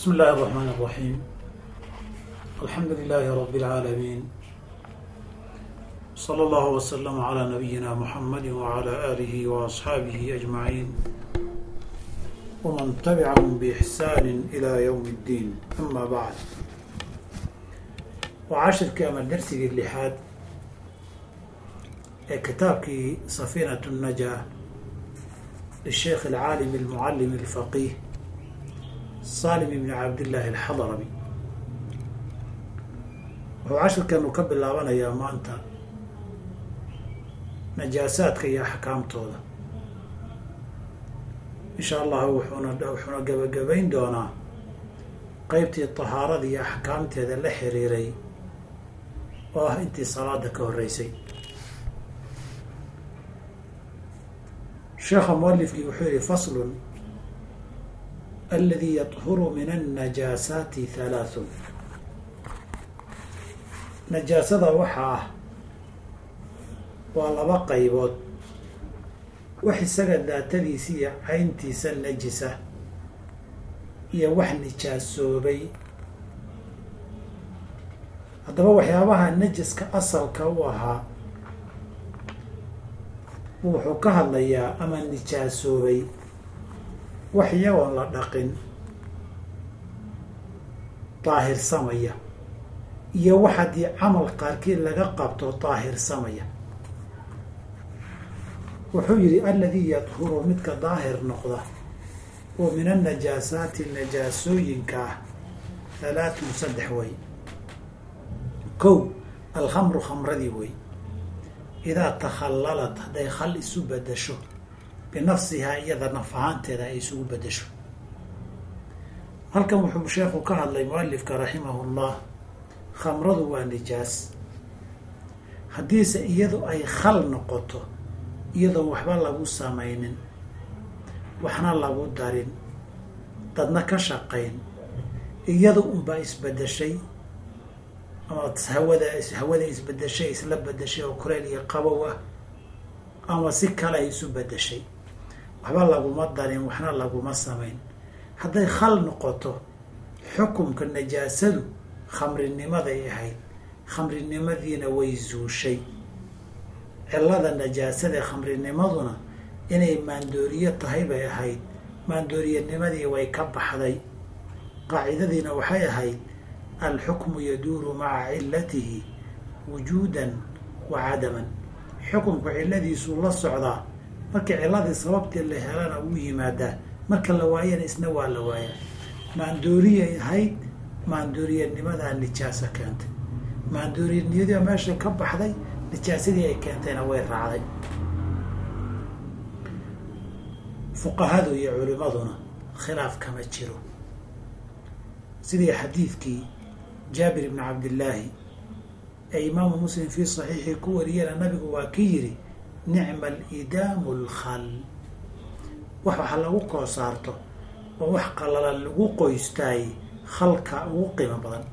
بسم الله الرحمن الرحيم الحمد لله رب العالمين صلى الله وسلم على نبينا محمد وعلى آله وأصحابه أجمعين ومن تبعهم بإحسان إلى يوم الدين أما بعد وعاشر كما درسي اللحاد كتابك سفينة النجاة للشيخ العالم المعلم الفقيه salim ibni cabdillaahi alxadrami wuxuu cashirkeenu ka bilaabanayaa maanta najaasaadka iyo axkaamtooda. Insha allahu wuxuuna wuxuuna gebagabayn doonaa qeybtii tahaarada iyo axkaamteeda la xiriiray oo ah intii salaada ka horreysay. Sheekha mualifkii wuxuu yihi faslun aladi yadhuru min annajaasaati halaathun najaasada waxaa ah waa laba qaybood. Wax isaga daatadiisa iyo cayntiisa najisa iyo wax nijaasoobay haddaba waxyaabaha najiska asalka u ahaa wuxuu ka hadlayaa ama nijaasoobay wax iyagoon la dhaqin. Daahirsamaya iyo wax haddii camal qaarkii laga qabto daahirsamaya wuxuu yidhi alladii yadhuru midka daahir noqda oo min annajaasaati najaasooyinka ah halaatun saddex wey kow alkhamru khamradii wey idaa takhallalat hadday khal isu badasho binafsihaa iyada naf ahaanteeda ay isugu bedesho halkan wuxuu sheekhu ka hadlay mualifka raximahu llah khamradu waa nijaas. Haddiise iyadu ay khal noqoto iyadoon waxba lagu samaynin waxna lagu darin dadna ka shaqayn iyadu unbaa isbedeshay ama hawada hawada isbedeshay isla bedeshay oo kuleyl iyo qabow ah ama si kale ay isu bedeshay waxba laguma darin waxna laguma samayn hadday khal noqoto xukumka najaasadu khamrinimaday ahayd. Khamrinimadiina way zuushay. Cillada najaasada khamrinimaduna inay maandooriyo tahay bay ahayd. Maandooriyanimadii way ka baxday. Qaacidadiina waxay ahayd alxukmu yaduuru maca cillatihi wujuudan wa cadaman. Xukunku cilladiisuu la socdaa markii cilladii sababtii la helana wuu yimaadaa. Marka la waayana isna waa la waayaa maandooriyay ahayd maandooriyanimadaa nijaasa keentay. Maandooriyanimada meesha ka baxday nijaasadii ay keentayna way raacday. Fuqahadu iyo culimaduna khilaaf kama jiro. Sidii xadiidkii jaabir ibni cabdillaahi ee imaamu muslim fii saxiixii ku wariyana nabigu waa ki yidhi nicma alidaamu lkhal wax waxa lagu koo saarto oo wax qalalan lagu qoystaay khalka ugu qiimo badan.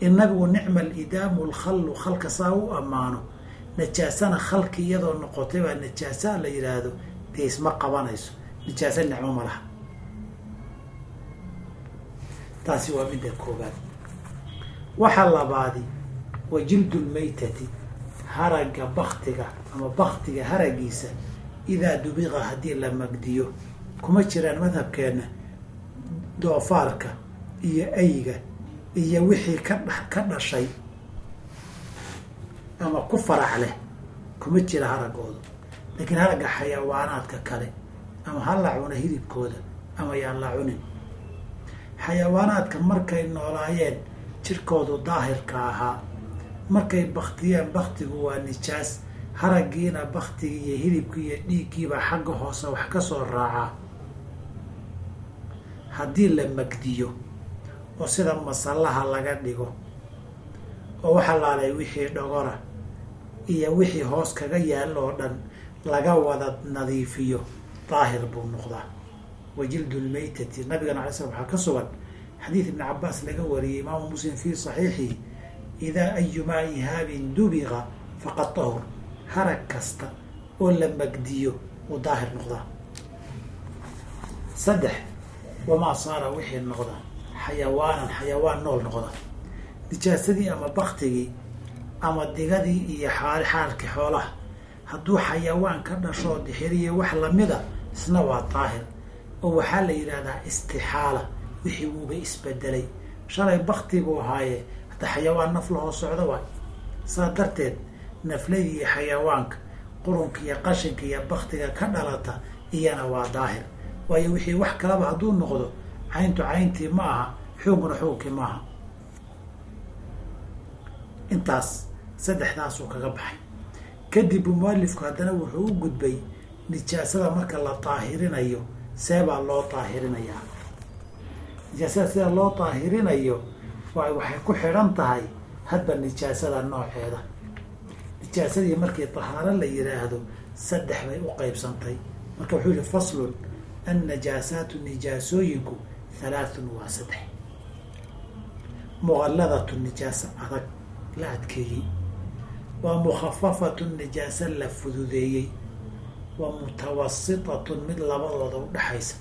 In nicma alidaamu lkhallu khalka saa u ammaano najaasana khalki iyadoo noqotay baa najaasaa la yidhaahdo dee isma qabanayso. Nijaasa nicmo ma laha. Taasi waa midda koobaad waxa labaadi wa jildu haragga baktiga ama baktiga haragiisa idaa dubiqa haddii la magdiyo. Kuma jiraan madhabkeenna doofaarka iyo ayga iyo wixii ka ka dhashay ama ku farac leh. Kuma jira haraggooda. Laakiin haragga xayawaanaadka kale ama ha la cuno hilibkooda ama yaan la cunin. Xayawaanaadka markay noolaayeen jirkoodu daahirka ahaa markay baktiyeen baktigu waa nijaas. Haraggiina baktigii iyo hilibkii iyo dhiiggiibaa xagga hoose wax ka soo raacaa haddii la magdiyo oo sida masallaha laga dhigo oo waxa laalay wixii dhogora iyo wixii hoos kaga yaalla oo dhan laga wada nadiifiyo daahir buu noqdaa. Wa jildu lmaytati nabigana alay slam waxaa ka sugan xadiid ibni cabaas laga wariyey imaamu muslim fii saxiixihi idaa ayumaa ihaabin dubiqa faqad tahur harag kasta oo la magdiyo wuu daahir noqdaa saddex wamaa saara wixii noqda xayawaanan xayawaan nool noqda nijaasadii ama baktigii ama digadii iyo xaali xaalkii xoolaha hadduu xayawaan ka dhashoo dixiriya wax lamida isna waa daahir oo waxaa la yidhahdaa istixaala wixii wuuba isbedelay shalay bakti buu ahaaye xayawaan naf lahoo socda waay. Saa darteed nafladii iyo xayawaanka qurunka iyo qashinka iyo baktiga ka dhalata iyana waa daahir. Waayo wixii wax kalaba hadduu noqdo cayntu cayntii ma aha xuunkuna xuunkii maaha intaas saddexdaasuu kaga baxay. Kadib mualifku haddana wuxuu u gudbay nijaasada marka la daahirinayo seebaa loo daahirinayaa. Nijaasada sida loo daahirinayo waa waxay ku xidhan tahay hadba nijaasada nooceeda? Nijaasadii markii tahaaro la yidhaahdo saddex bay u qeybsantay marka wuxuu yihi faslun annajaasaatu nijaasooyinku halaathun waa saddex. Muqalladatu nijaasa adag la adkeeyey. Waa mukhafafatun nijaasa la fududeeyey. Waa mutawasitatun mid labadooda u dhexaysa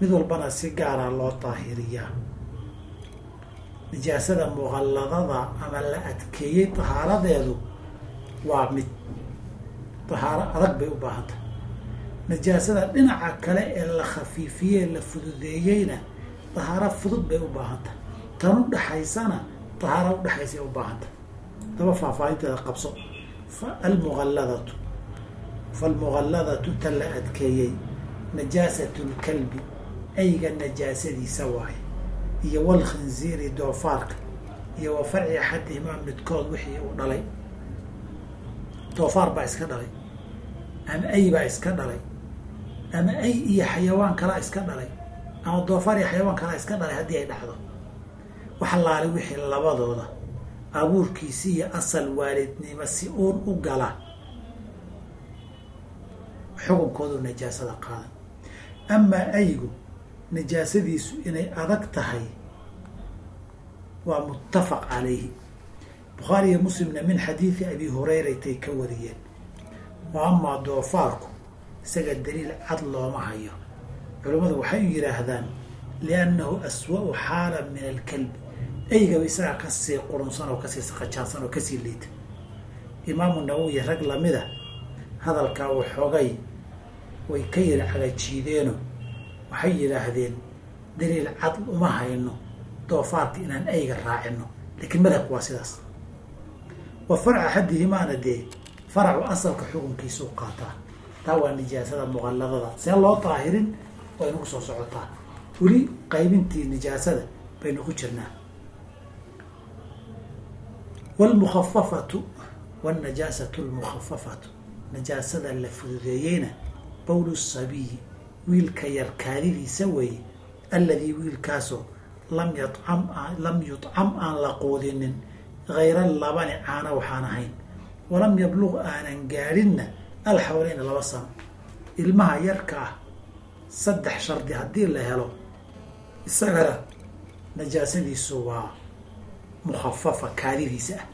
mid walbana si gaara loo daahiriyaa nijaasada muqalladada ama la adkeeyey tahaaradeedu waa mid tahaaro adag bay u baahantay nijaasada dhinaca kale ee la khafiifiyey la fududeeyeyna tahaaro fudud bay u baahantahy tan u dhexaysana tahaaro udhexaysay u baahantay daba faahfaahinteeda qabso. Almuqalladatu falmuqalladatu tan la adkeeyey najaasatu lkalbi ayga najaasadiisa waaye iyo walkhinziiri doofaarka iyo wa farci axadihimaa midkood wixii uu dhalay. Doofaar baa iska dhalay ama ay baa iska dhalay ama ay iyo xayawaan kalaa iska dhalay ama doofaar iyo xayawaan kalaa iska dhalay haddii ay dhacdo. Waxa laalay wixii labadooda abuurkiisi iyo asal waalidnimo si uun u gala. Xukunkoodu najaasada qaadan. Amaa aygu najaasadiisu inay adag tahay waa muttafaq calayhi. Bukhaari iyo muslimna min xadiidi abi hureyratay ka wariyeen. Wa amaa doofaarku isaga daliil cad looma hayo. Culimmadu waxay yidhaahdaan liannahu aswa-u xaalan min alkalbi eygaba isagaa ka sii qurunsan oo ka sii saqajaansan oo ka sii liita imaamu nawowi rag lamida hadalkaa waxoogay way ka yiri cagajiideeno waxay yidhaahdeen daliil cad uma hayno doofaarka inaan ayga raacino. Laakiin madhabku waa sidaas. Wa farca axadihimaana dee faracu asalka xukunkiisuu qaataa. Taa waa nijaasada muqalladada. See loo daahirin way nagu soo socotaa. Weli qaybintii nijaasada baynu ku jirnaa. Wlmukhafafatu wاnajaasatu lmukhafafatu najaasada la fududeeyeyna bowlu sabiyi wiilka yar kaadidiisa weeye alladii wiilkaasoo lam yacam lam yudcam aan la quudinin hayra labani caana waxaan ahayn. Walam yabluq aanan gaadhinna alxawleyna laba sano ilmaha yarka ah saddex shardi haddii la helo isagana najaasadiisu waa mukhafafa kaadidiisa ah.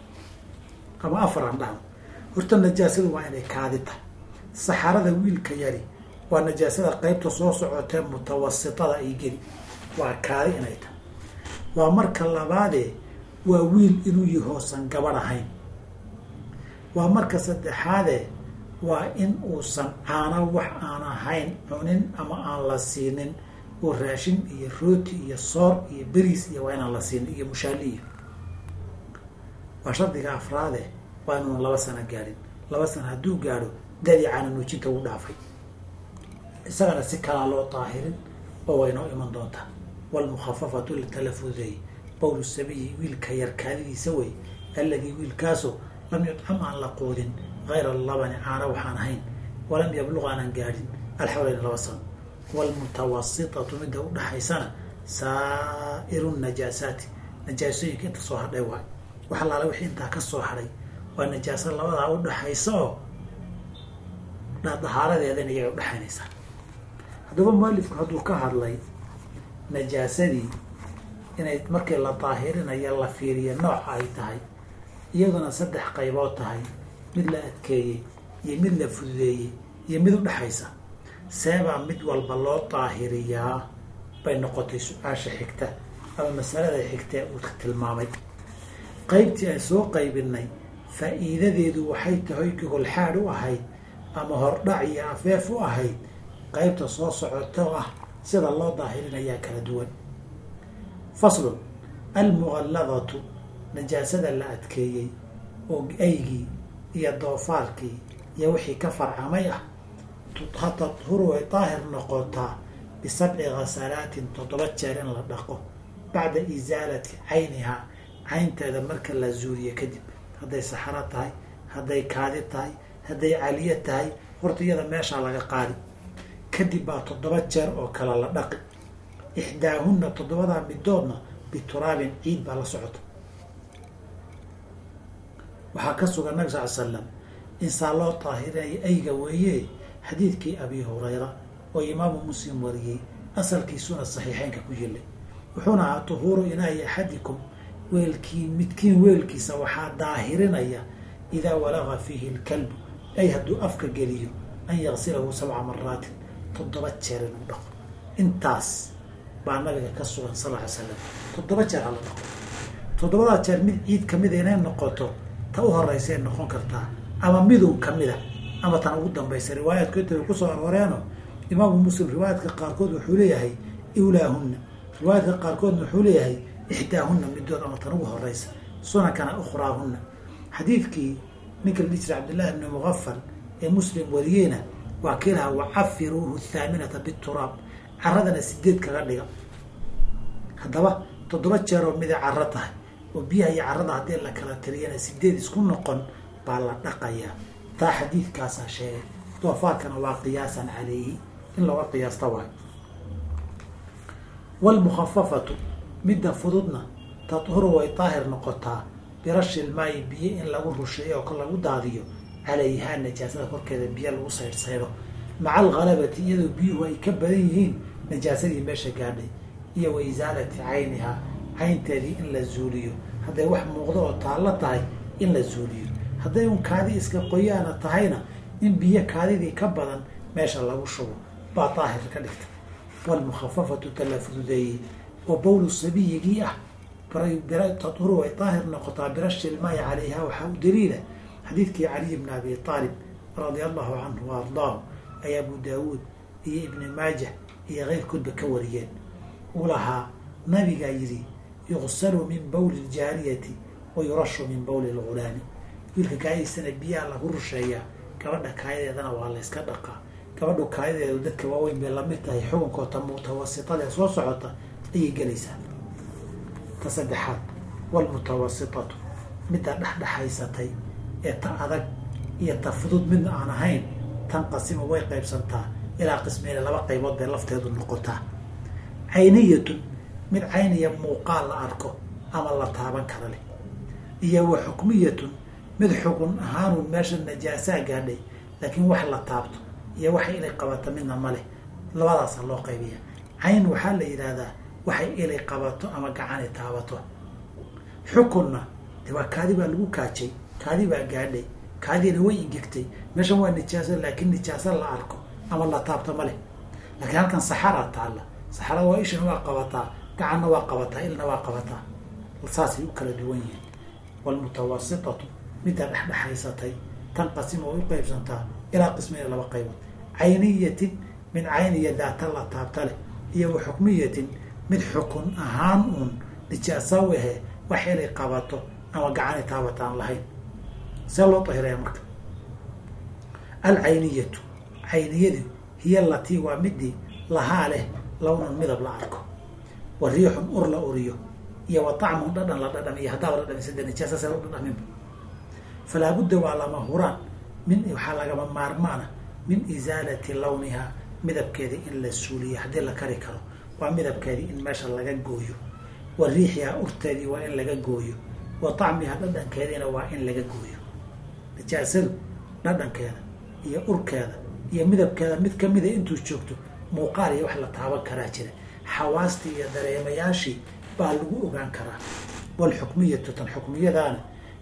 Ama afar aan dhahno horta najaasadu waa inay kaadi tahay saxarada wiilka yari waa najaasada qeybta soo socotee mutawasitada ay geli. Waa kaadi inay tahay. Waa marka labaadee waa wiil inuu yahoosan gabadh ahayn. Waa marka saddexaadee waa in uusan caano wax aan ahayn cunin ama aan la siinin. Oo raashin iyo rooti iyo soor iyo beriis iyo waa inaan la siinin iyo mushaali iyo. Waa shardiga afraade waa inuun laba sano gaadhin laba sano hadduu gaadho dadii caana nuujinta u dhaafay isagana si kalaa loo daahirin oo waynoo iman doontaa. Walmukhafafatu latala fududeeyey bowlu sabiyi wiilka yar kaadidiisa wey alladii wiilkaasoo lam yudcam aan la quudin hayra labani caana waxaan ahayn walam yabluq aanan gaadhin alxawleyn laba sano waalmutawasitatu midda udhaxaysana saa'iru najaasaati. Najaasooyinka inta soo hadhay waay. Wax allaala wixii intaa ka soo hadhay waa najaaso labadaa udhaxaysa oo dahaaradeedana iyaga udhaxaynaysaa haddaba mualifku hadduu ka hadlay najaasadii inay markii la daahirinayo la fiiriyo nooca ay tahay iyaduna saddex qaybood tahay. Mid la adkeeyey iyo mid la fududeeyey iyo mid udhexaysa seebaa mid walba loo daahiriyaa bay noqotay su'aasha xigta ama masalada xigtee uu tilmaamay. Qaybtii aan soo qaybinay faa'iidadeedu waxay tahay gogolxaad u ahayd ama hordhac iyo afeef u ahayd qaybta soo socoto ah sida loo daahirinayaa kala duwan. Faslun almuqalladatu najaasada la adkeeyey oo aygii iyo doofaarkii iyo wixii ka farcamay ah tadhuru way daahir noqotaa bisabci khasalaatin toddoba jeer in la dhaqo bacda isaalati caynihaa caynteeda marka la zuuriyo kadib. Hadday saxaro tahay hadday kaadi tahay hadday caliyo tahay horta iyada meeshaa laga qaadi kadib baa toddoba jeer oo kale la dhaqi ixdaahunna toddobadaa midoodna bituraabin ciid baa la socota. Waxaa ka sugan nabi sal l slam insaa loo daahirinayo ayga weeye? Xadiidkii abi hurayra oo imaamu muslim wariyey asalkiisuna saxiixeynka ku yilay wuxuuna ahaa tuhuuru inaayi axadikum weelkii midkiin weelkiisa waxaa daahirinaya idaa walaqa fiihi lkalbu ay hadduu afka geliyo an yaqsilahu sabca maraatin toddoba jeer inuu dhaqo. Intaas baa nabiga ka sugan sal ly slam toddoba jeer hala dhaqo toddobadaa jeer mid ciid kamida inay noqoto ta u horeysay noqon kartaa ama midun kamida ama tan ugu dambaysa riwaayaadku inta ku soo arooreeno imaamu muslim riwaayaadka qaarkood wuxuu leeyahay iwlaahunna. Riwaayaadka qaarkoodna wuxuu leeyahay ixdaahunna midood ama tan ugu horeysa sunankana ukhraahunna. Xadiidkii ninka la dhihi jiray cabdillahi ibni muqafal ee muslim wariyeyna waa kiilaha wacafiruuhu thaaminata bituraab caradana sideed kaga dhiga. Haddaba toddoba jeeroo miday caro tahay oo biyaha iyo carada haddii la kala tiriyana sideed isku noqon baa la dhaqayaa taa xadiidkaasaa sheegay. Doofaarkana waa qiyaasan calayhi. In looga qiyaasta waayo. Waalmukhafafatu midda fududna tadhuru way daahir noqotaa. Birashil maayi biyo in lagu rusheeyo oo lagu daadiyo calayhaa najaasada korkeeda biyo lagu saydhsaydo maca alghalabati iyadoo biyuhu ay ka badan yihiin najaasadii meesha gaadhay iyo wa isaalati caynihaa caynteedii in la zuuliyo. Hadday wax muuqdo oo taallo tahay in la zuuliyo. Hadday un kaadi iska qoyaana tahayna in biyo kaadidii ka badan meesha lagu shubo baa daahir ka dhigta. Waalmukhafafatu tala fududeeyey oo bowlu sabiyigii ah tadhuru way daahir noqotaa birashilmaayi calayha waxaa u daliila xadiidkii caliy bni abi aalib radia allahu canhu wa ardaahu ay abu daawuud iyo ibni maajah iyo keyrkoodba ka wariyeen. Uu lahaa nabigaa yidhi yuqsalu min bowli ljaariyati wa yurashu min bowli lgulaami wiilka kaayiisana biyaha lagu rusheeyaa gabadha kaayadeedana waa layska dhaqaa. Gabadhu kaayadeedu dadka waaweyn bay la mid tahay xukunkoota mutawasitadaee soo socota ayay gelaysaa ta saddexaad waalmutawasitatu midda dhexdhexaysatay ee ta adag iyo ta fudud midna aan ahayn tan qasima way qaybsantaa. Ilaa qismeyne laba qaybood bay lafteedu noqotaa. Cayniyatun mid cayniya muuqaal la arko ama la taaban kara leh. Iyo wa xukmiyatun mid xukun ahaanuun meesha najaasaa gaadhay laakiin wax la taabto iyo waxay ilay qabata midna ma leh. Labadaasa loo qaybiya cayn waxaa la yidhaahdaa waxay ilay qabato ama gacani taabato. Xukunna de waa kaadi baa lagu kaajay kaadi baa gaadhay kaadiina way ingegtay meeshan waa nijaaso laakiin nijaaso la arko ama la taabto ma leh. Laakiin halkan saxaraa taalla. Saxarada waa ishana waa qabataa gacanna waa qabataa ilna waa qabataa. Saasay u kala duwan yihiin waalmutawasitatu midda dhexdhexaysatay tan qasima way u qaybsantaa ilaa qismeyna laba qaybood. Cayniyatin mid cayniya daata la taabta leh iyo xukmiyatin mid xukun ahaan uun nijaasa u ahe wax inay qabato ama gacani taabataan lahayn see loo dahiraya marka. Alcayniyatu cayniyadu hiya latii waa midii lahaa leh lawnan midab la arko. Wa riixun ur la uriyo iyo wa tacmun dhadhan la dhadhamiyo haddaaba dhadhamisa de nijaasa see loo dhadhaminba falaa budda waa lama huraan min waxaa lagama maarmaana min isaalati lawnihaa midabkeedii in la suuliyo haddii la kari karo. Waa midabkeedii in meesha laga gooyo. Wa riixihaa urteedii waa in laga gooyo. Wa tacmihaa dhadhankeediina waa in laga gooyo nijaasadu dhadhankeeda iyo urkeeda iyo midabkeeda mid kamida intuu joogto muuqaal iyo wax la taaban karaa jira. Xawaastii iyo dareemayaashii baa lagu ogaan karaa. Waalxukmiyatu tan xukmiyadaana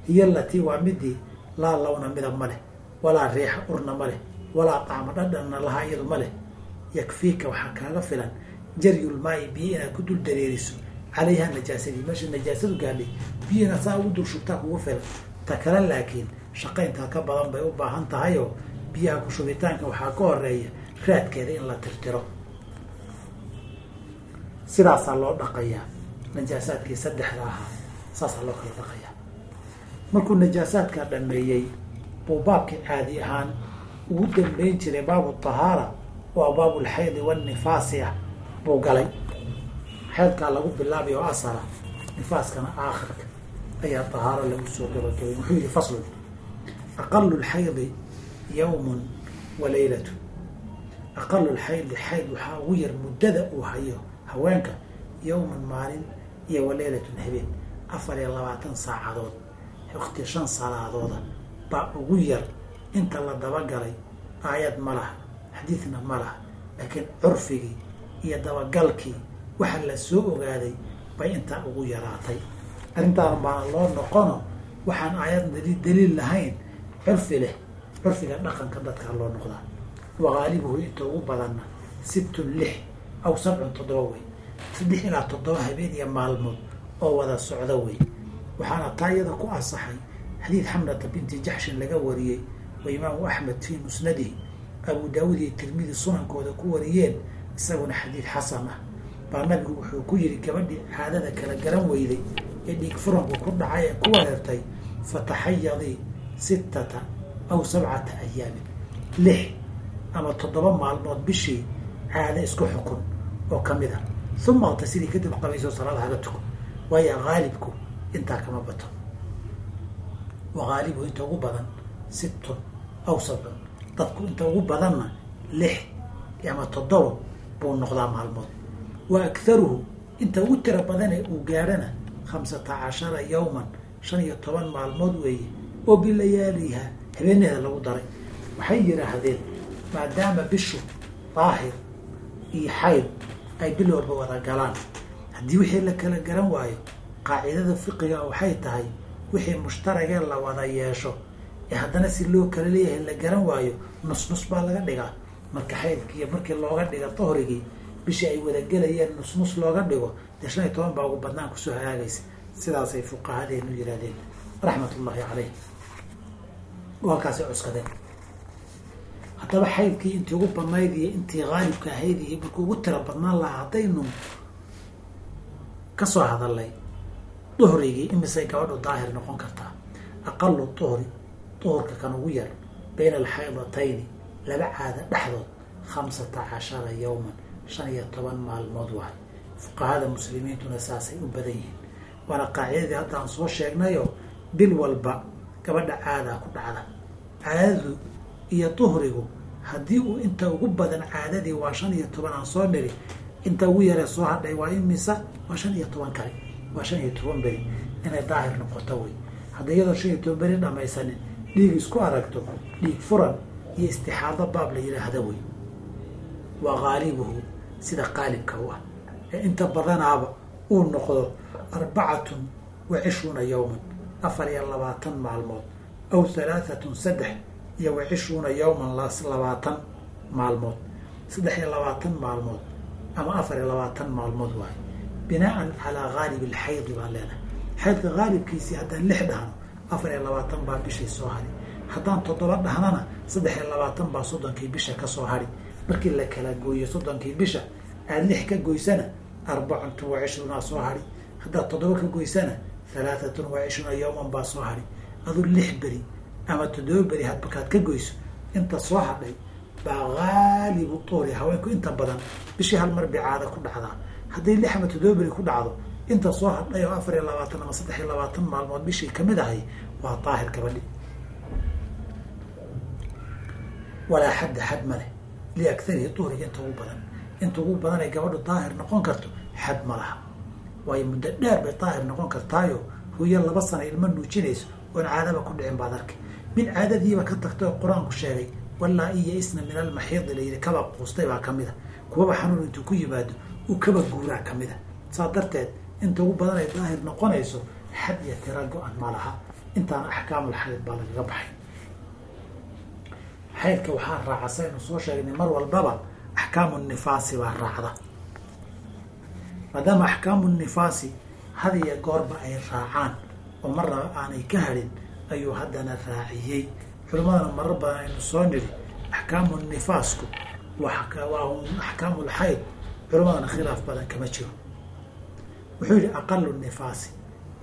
hiyo latii waa midii laa lawna midab ma leh walaa riixa urna ma leh walaa tacma dhadhanna lahaa iyadu ma leh. Yakfiika waxaa kaaga filan jaryulmaayi biyo inaad ku dul dareeriso. Calayha najaasadii meesha najaasadu gaadhay biyihina saa ugu dul shubtaa kugu filan. Ta kale laakiin shaqayntaa ka badan bay u baahan tahayoo biyaha ku shubitaanka waxaa ka horreeya raadkeeda in la tirtiro. Sidaasaa loo dhaqayaa. Najaasaadkii saddexda ahaa saasaa loo kala dhaqayaa. Markuu najaasaadkaa dhameeyey buu baabkii caadi ahaan ugu dambeyn jiray baabu tahaara oo baabulxaydi wanifaasi ah buu galay. Xeydkaa lagu bilaabay oo asala nifaaskana aakhirka ayaa tahaaro lagu soo gabagabay. Wuxuu yihi faslun aqalu lxaydi yawmun wa leylatu aqalu lxaydi xayd waxaa ugu yar muddada uu hayo haweenka yawman maalin iyo wa leylatun habeen afar iyo labaatan saacadood waqti shan salaadooda baa ugu yar inta la dabagalay aayad ma laha xadiidna ma laha laakiin curfigii iyo dabagalkii waxa la soo ogaaday bay intaa ugu yaraatay arrintaan baana loo noqono waxaan aayad daliil lahayn curfi leh curfiga dhaqanka dadkaa loo noqdaa waqaalibuhu inta ugu badanna sittun lix aw sabcun toddoba wey. Saddex ilaa toddoba habeen iyo maalmood oo wada socda wey. Waxaana taa iyada ku asaxay xadiid xamnata binti jaxshin laga wariyey wa imaamu axmed fii musnadihi abu daawuud iyo tirmidi sunankooda ku wariyeen isaguna xadiid xasan ah. Baa nabigu wuxuu ku yidhi gabadhii caadada kala garan weyday ee dhiig furanku ku dhacay ee ku wareertay fataxayadii sittata aw sabcata ayaamin lix ama toddoba maalmood bishii caado isku xukun oo ka mid a. Uma altasidii kadib qabayso salaada haga tuko waayo haalibku intaa kama bato. Waqaalibu inta ugu badan sittun aw sabcun dadku inta ugu badanna lix ama toddoba buu noqdaa maalmood. Wa akharuhu inta ugu tira badanee uu gaadhana khamsata cashara yawman shan iyo toban maalmood weeye oo bilayaaliha habeeneeda lagu daray. Waxay yidhaahdeen maadaama bishu daahir iyo xayd ay bil walba wada galaan haddii wixii la kala garan waayo qaacidada fiqiga waxay tahay wixii mushtaragee la wada yeesho. Ee haddana si loo kala leeyahay la garan waayo nus nus baa laga dhigaa. Marka xaydkiiyo markii looga dhiga dohrigii bishii ay wadagelayeen nus nus looga dhigo dee shan iyo toban baa ugu badnaan ku soo hagaagaysa. Sidaasay fuqahadeenu yidhahdeen raxmat ullaahi halkaasay cuskadeen haddaba xaydkii intii ugu badnayd iyo intii haalibka ahayd iyo markuu ugu tira badnaan lahaa haddaynu ka soo hadalnay duhrigii imisay gabadhu daahir noqon kartaa. Aqalu duhri duhurka kan ugu yar bayna alxaydatayni laba caada dhexdood khamsata cashara yawman shan iyo toban maalmood waay. Fuqahada muslimiintuna saasay u badan yihiin. Waana qaacidadii haddaan soo sheegnayoo bil walba gabadha caadaa ku dhacda. Caadadu iyo duhrigu haddii uu inta ugu badan caadadii waa shan iyo toban aan soo niri inta ugu yaree soo hadhay waa imisa waa shan iyo toban kale waa shan iyo toban beri inay daahir noqoto wey. Hadda iyadoo shan iyo toban beri dhamaysanin dhiig isku aragto dhiig furan iyo istixaado baab la yidhaahda wey. Waa haalibuhu sida qaalibka u ah. Ee inta badanaaba uu noqdo arbacatun wa cishruuna yawman afar iyo labaatan maalmood aw halaaatun saddex iyo wa cishruuna yawman las labaatan maalmood. Saddex iyo labaatan maalmood ama afar iyo labaatan maalmood waayo binaan calaa haalib alxaydi baan leenahay xaydka haalibkiisii haddaan lix dhahno afar iyo labaatan baa bishii soo hari. Haddaan toddoba dhahnana saddex iyo labaatan baa soddonkii bisha ka soo hari. Markii la kala gooyo soddonkii bisha aada lix ka goysana arbacatun wa cishruunaa soo hari. Haddaad toddoba ka goysana halaatatun wa cishruuna yawman baa soo hari adu lix beri ama toddoba beri hadbakaad ka goyso inta soo hadhay baa haalibu tuuri haweenku inta badan bishii hal mar bay caada ku dhacdaa hadday lix ama toddoba beri ku dhacdo inta soo hadhay oo afar iyo labaatan ama saddex iyo labaatan maalmood bishii ka mid ahay waa daahir gabadhi walaa xadda xad ma leh liakarihi duhriga inta ugu badan inta ugu badan ay gabadhu daahir noqon karto xad ma laha waayo muddo dheer bay daahir noqon kartaayo. Hooyo laba sana ilma nuujinayso oon caadaba ku dhicin baad arkay. Mid caadadiiba ka tagtay oo qur'aanku sheegay walaa iyo isna min almaxiidi layidhi kaba quustay baa ka mid a kuwaba xanuun intuu ku yimaado u kaba guuraa ka mid a saa darteed inta ugu badan ay daahir noqonayso xad iyo tira go-an ma laha. Intaana axkaamul xayd baa lagaga baxay. Xaydka waxaa raaca saynu soo sheegnay mar walbaba axkaamu nifaasi baa raacda maadaama axkaamu nifaasi had iyo goorba ay raacaan oo marnaba aanay ka hadhin ayuu haddana raaciyey. Culimmadana marar badan aynu soo niri axkaamu nifaasku waa axkaamu lxayd culimadana khilaaf badan kama jiro. Wuxuu yihi aqalu nifaasi.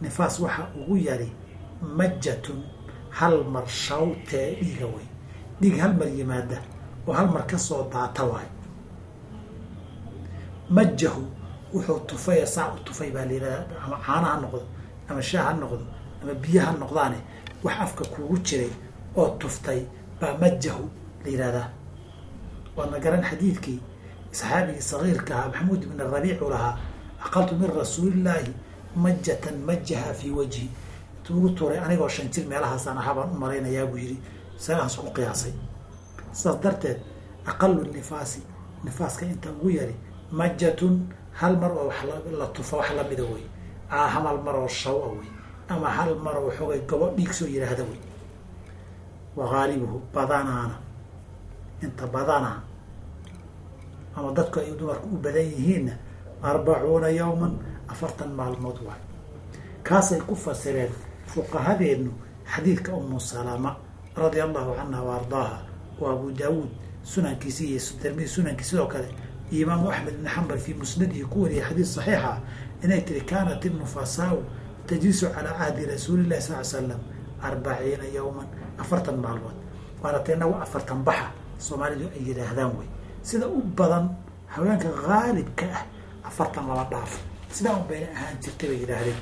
Nifaas waxa ugu yari majatun hal mar shawtee dhiiga wey dhiig hal mar yimaada oo hal mar ka soo daata waay majahu wuxuu tufay saa u tufay baa layihahda ama caana ha noqdo ama shaah ha noqdo ama biyo ha noqdaane wax afka kuugu jiray oo tuftay baa majahu la yihahdaa waadna garan xadiidkii saxaabigii sagiirka ahaa maxamuud ibn rabiicu lahaa aqaltu min rasuulillaahi majatan majaha fii wajhi. Intuu ugu tuuray anigoo shan jir meelahaasaan ahaa baan u malaynayaa buu yidhi. Saagaas ku qiyaasay. Sidaas darteed aqalu nifaasi nifaaska inta ugu yari majatun hal mar oo wax la tufa wax lamida wey. Hamal mar oo shawa wey. Ama hal mar oo xoogay gobo dhiig soo yidhaahda wey. Wa haalibuhu badanaana inta badanaa ama dadku ay dumarku u badan yihiinna arbacuuna yawman afartan maalmood waay kaasay ku fasireen fuqahadeennu xadiidka umu salama radia allahu canha wa ardaaha wa abu daawuud sunankiisi iyo tirmidi sunankii sidoo kale imaamu axmed ibn xambal fii musnadihi ku wariyay xadiis saxiixa inay tiri kaanat innufasaau tajiisu calaa cahdi rasuulillahi sal slam arbaciina yawman afartan maalmood. Waana ta inagu afartan baxa soomaalidu ay yidhaahdaan wey sida u badan haweenka haalibka ah afartan laba dhaaf. Sidaa un bayna ahaan jirtay bay yidhaahdeen.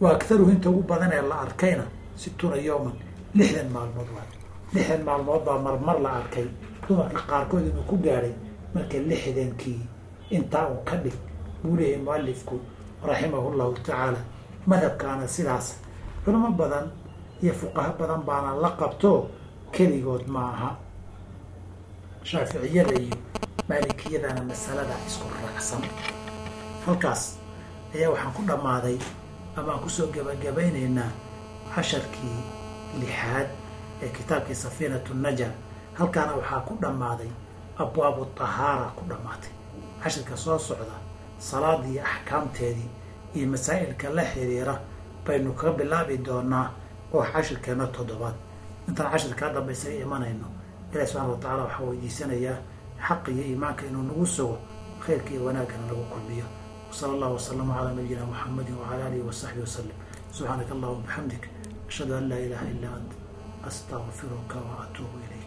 Wa akharuhu inta ugu badan ee la arkayna situuna yawman lixdan maalmood waay lixdan maalmood baa marmar la arkay. Dumarka qaarkood inuu ku gaadhay marka lixdankii intaa uu ka dhig buu leeyahay mualifku raximahu llahu tacaala madhabkaana sidaas. Culimo badan iyo fuqaho badan baana la qabto keligood ma aha. Shaaficiyada iyo maalikiyadana masalada isku raacsan. Halkaas ayaa waxaan ku dhammaaday ama aan ku soo gabagabaynaynaa casharkii lixaad ee kitaabkii safiinatu naja halkaana waxaa ku dhammaaday abwaabu tahaara ku dhammaatay. Cashirka soo socda salaadii axkaamteedii iyo masaa'ilka la xiriira baynu kaga bilaabi doonaa oo cashirkeena toddobaad. Intaan cashirkaa dambe isaga imanayno ilahi subxana wa tacala waxaa weydiisanayaa xaq iyo iimaanka inuu nagu sugo khayrka iyo wanaaggana nagu kulmiyo wsala allahu wasalama calaa nabiyina muxamadi wacala alihi wasaxbi wasalim subxaanaka allahuma bixamdik ashhadu an laa ilaha illaa ant astaqfiruka wa atuubu ilayk